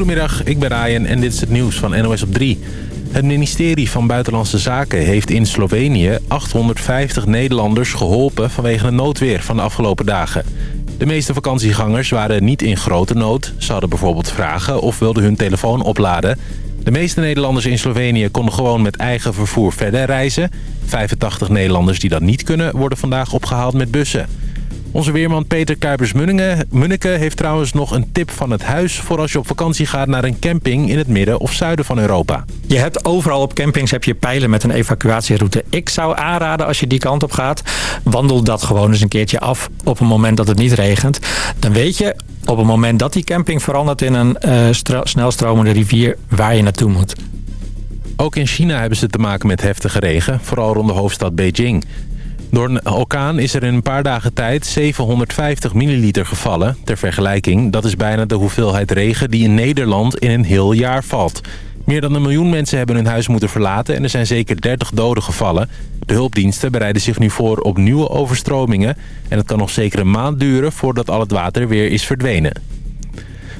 Goedemiddag, ik ben Ryan en dit is het nieuws van NOS op 3. Het ministerie van Buitenlandse Zaken heeft in Slovenië 850 Nederlanders geholpen vanwege een noodweer van de afgelopen dagen. De meeste vakantiegangers waren niet in grote nood. Ze hadden bijvoorbeeld vragen of wilden hun telefoon opladen. De meeste Nederlanders in Slovenië konden gewoon met eigen vervoer verder reizen. 85 Nederlanders die dat niet kunnen worden vandaag opgehaald met bussen. Onze weerman Peter Kuipers-Munneke heeft trouwens nog een tip van het huis... voor als je op vakantie gaat naar een camping in het midden of zuiden van Europa. Je hebt overal op campings heb je pijlen met een evacuatieroute. Ik zou aanraden als je die kant op gaat... wandel dat gewoon eens een keertje af op een moment dat het niet regent. Dan weet je op het moment dat die camping verandert in een uh, snelstromende rivier... waar je naartoe moet. Ook in China hebben ze te maken met heftige regen, vooral rond de hoofdstad Beijing. Door een orkaan is er in een paar dagen tijd 750 milliliter gevallen. Ter vergelijking, dat is bijna de hoeveelheid regen die in Nederland in een heel jaar valt. Meer dan een miljoen mensen hebben hun huis moeten verlaten en er zijn zeker 30 doden gevallen. De hulpdiensten bereiden zich nu voor op nieuwe overstromingen. En het kan nog zeker een maand duren voordat al het water weer is verdwenen.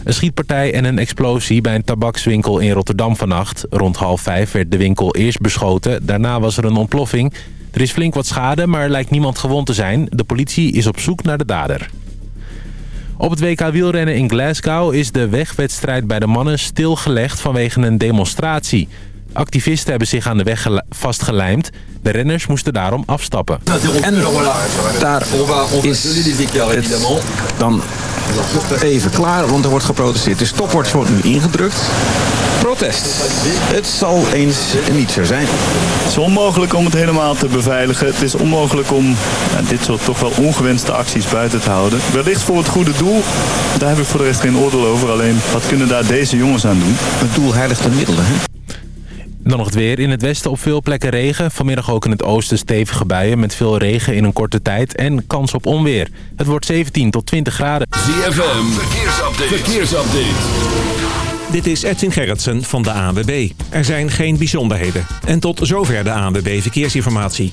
Een schietpartij en een explosie bij een tabakswinkel in Rotterdam vannacht. Rond half vijf werd de winkel eerst beschoten. Daarna was er een ontploffing. Er is flink wat schade, maar er lijkt niemand gewond te zijn. De politie is op zoek naar de dader. Op het WK wielrennen in Glasgow is de wegwedstrijd bij de mannen stilgelegd vanwege een demonstratie. Activisten hebben zich aan de weg vastgelijmd. De renners moesten daarom afstappen. En daar is het dan even klaar, want er wordt geprotesteerd. De stopwatch wordt nu ingedrukt. Protest. Het zal eens niet zo zijn. Het is onmogelijk om het helemaal te beveiligen. Het is onmogelijk om dit soort toch wel ongewenste acties buiten te houden. Wellicht voor het goede doel. Daar heb ik voor de rest geen oordeel over. Alleen, wat kunnen daar deze jongens aan doen? Het doel heiligt de middelen, hè? Dan nog het weer. In het westen op veel plekken regen. Vanmiddag ook in het oosten stevige buien met veel regen in een korte tijd. En kans op onweer. Het wordt 17 tot 20 graden. ZFM, verkeersupdate. verkeersupdate. Dit is Edwin Gerritsen van de ANWB. Er zijn geen bijzonderheden. En tot zover de ANWB Verkeersinformatie.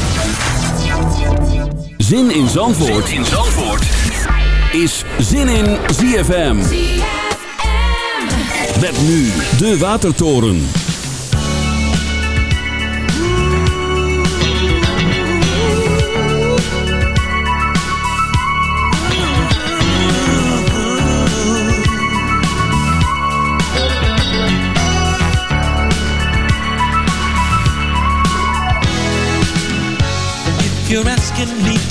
Zin in Zandvoort, zin in Zandvoort. is Zin in ZFM. Met nu de Watertoren. You're asking me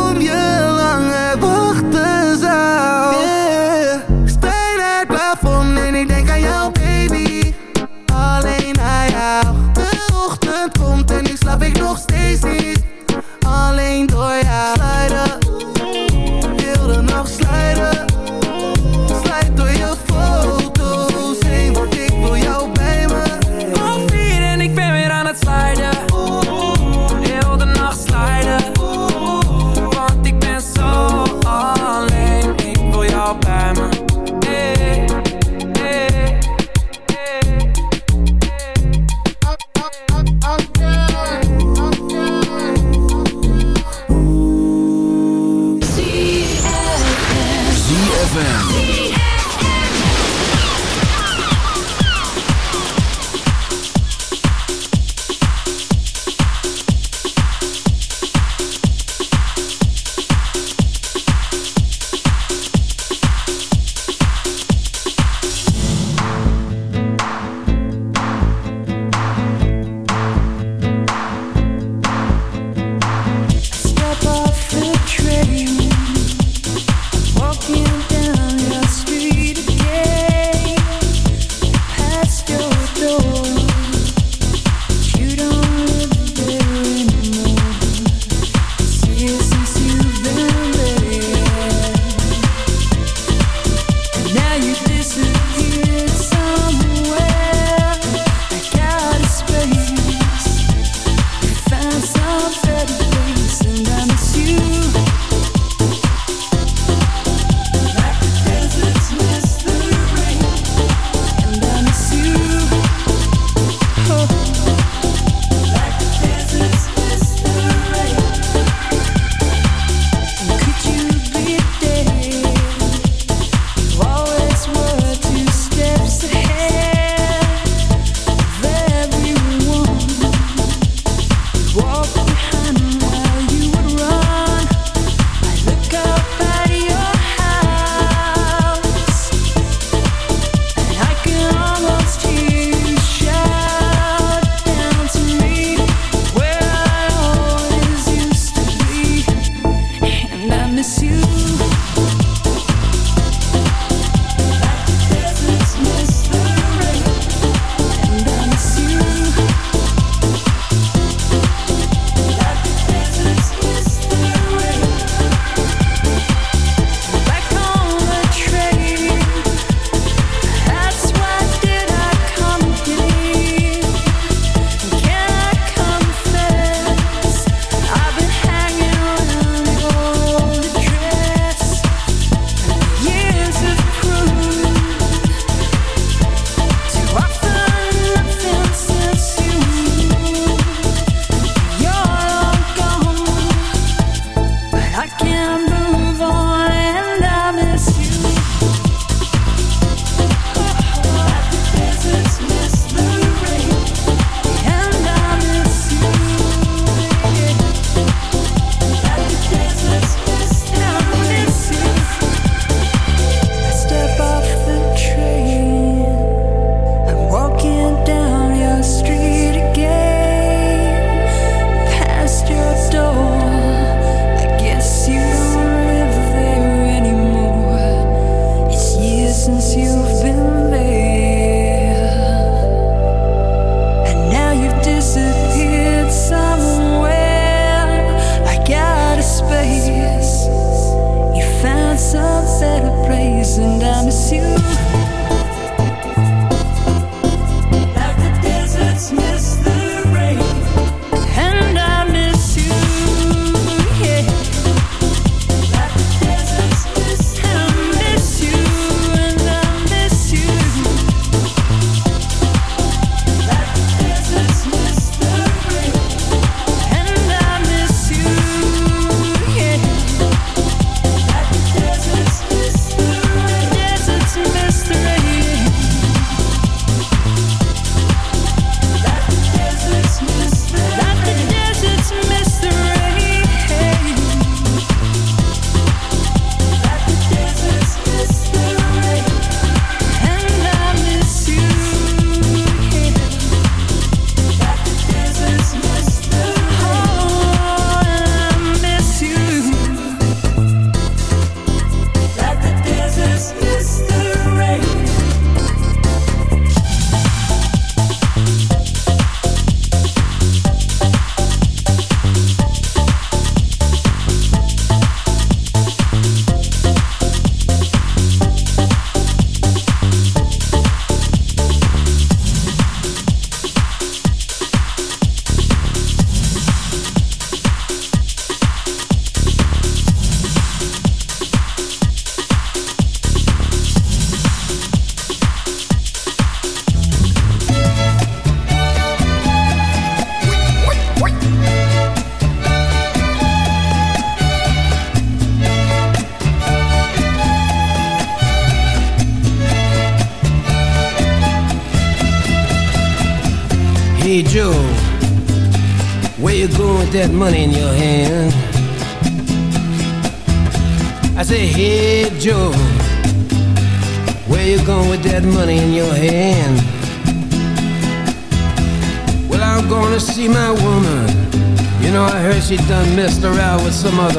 De ochtend komt en nu slaap ik nog steeds niet. Alleen door jou. Slijden Heel de nacht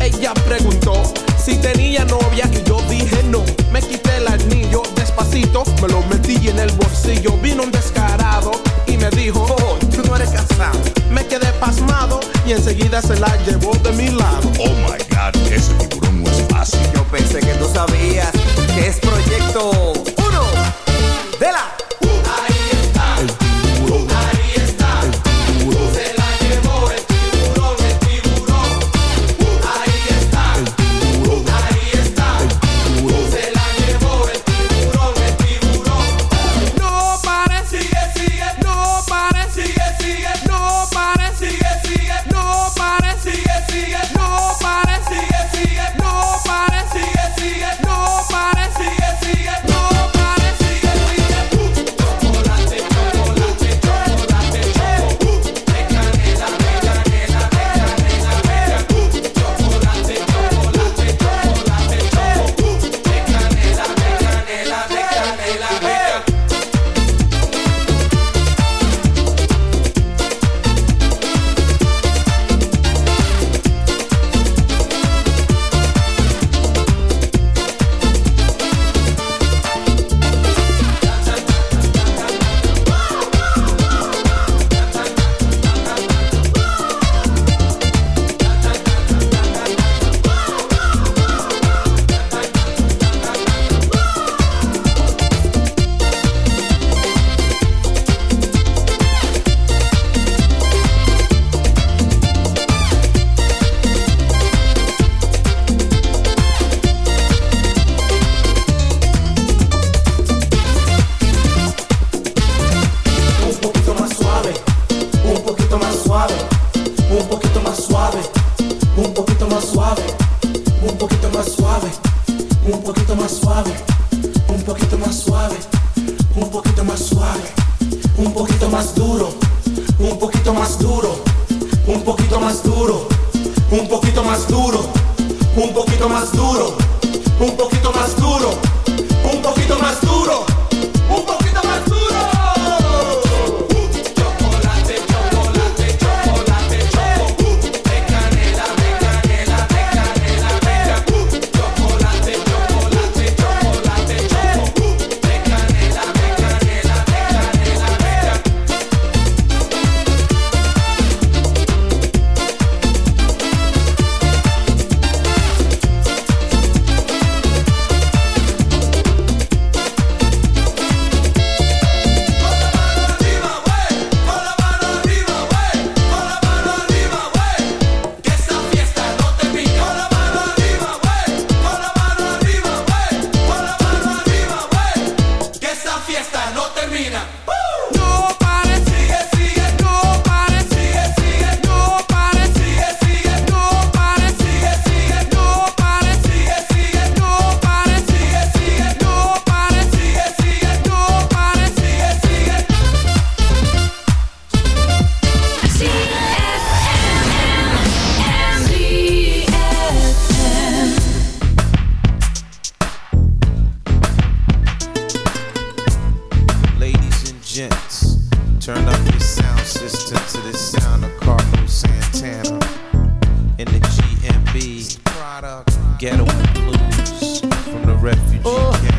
Ella preguntó si tenía novia y yo dije no. Me quité el anillo despacito, me lo metí en el bolsillo. Vino un descarado y me dijo, oh, tú no eres casado. Me quedé pasmado y enseguida se la llevó de mi lado. Oh be Ghetto Blues from the refugee oh.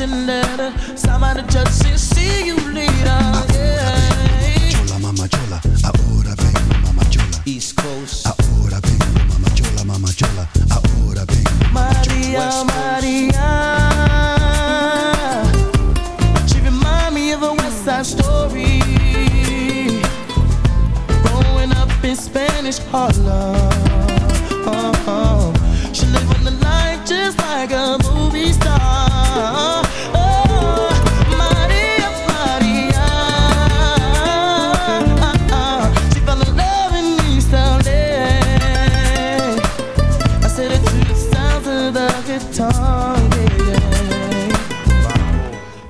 Cinderella.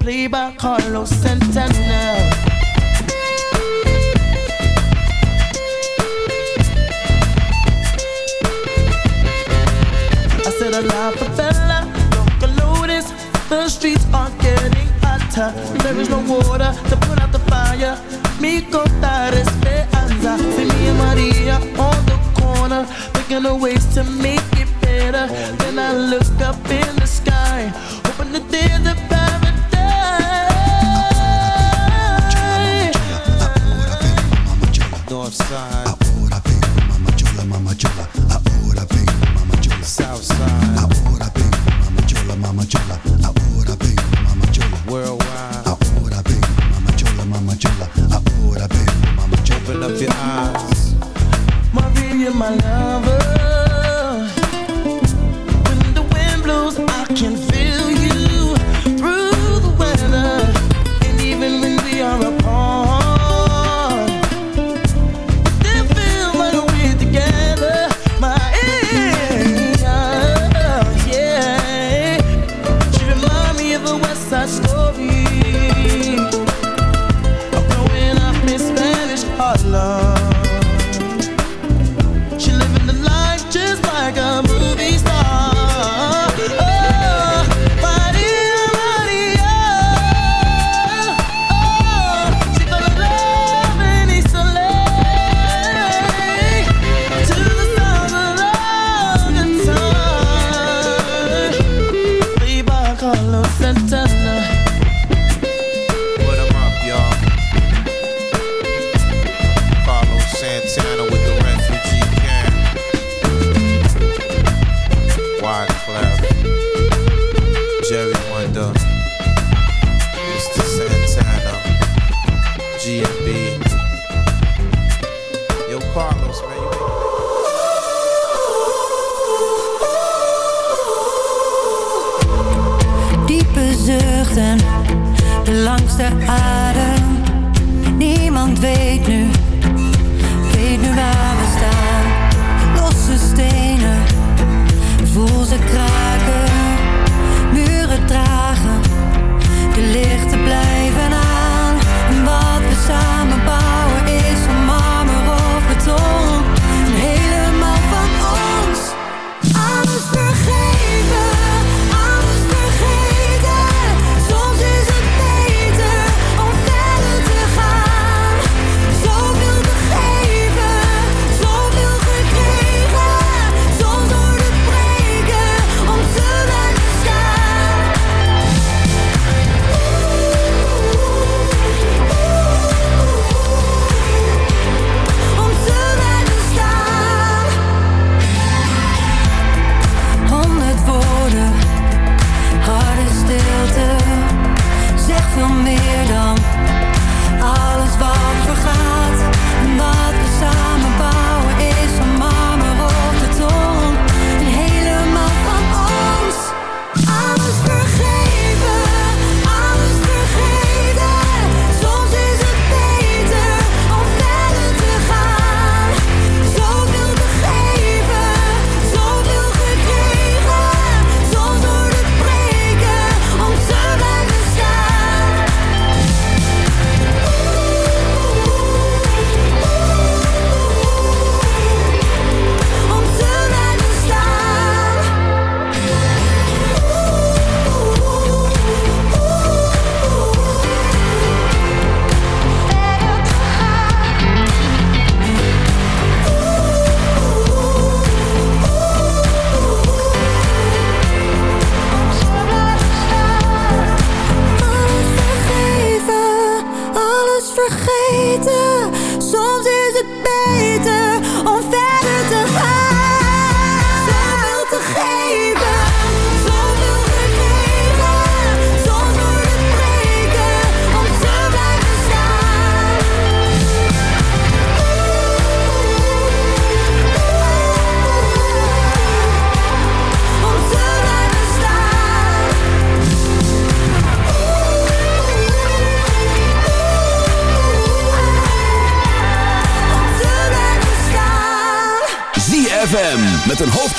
played by Carlos Santana. I said a lot for fella, don't lotus. The streets are getting hotter. There is no water to put out the fire. Me contar esperanza. See me and Maria on the corner, thinking of ways to make it better. Then I look up in the sky, hoping that there's a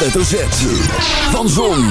hoofdletter Z. Van Zon,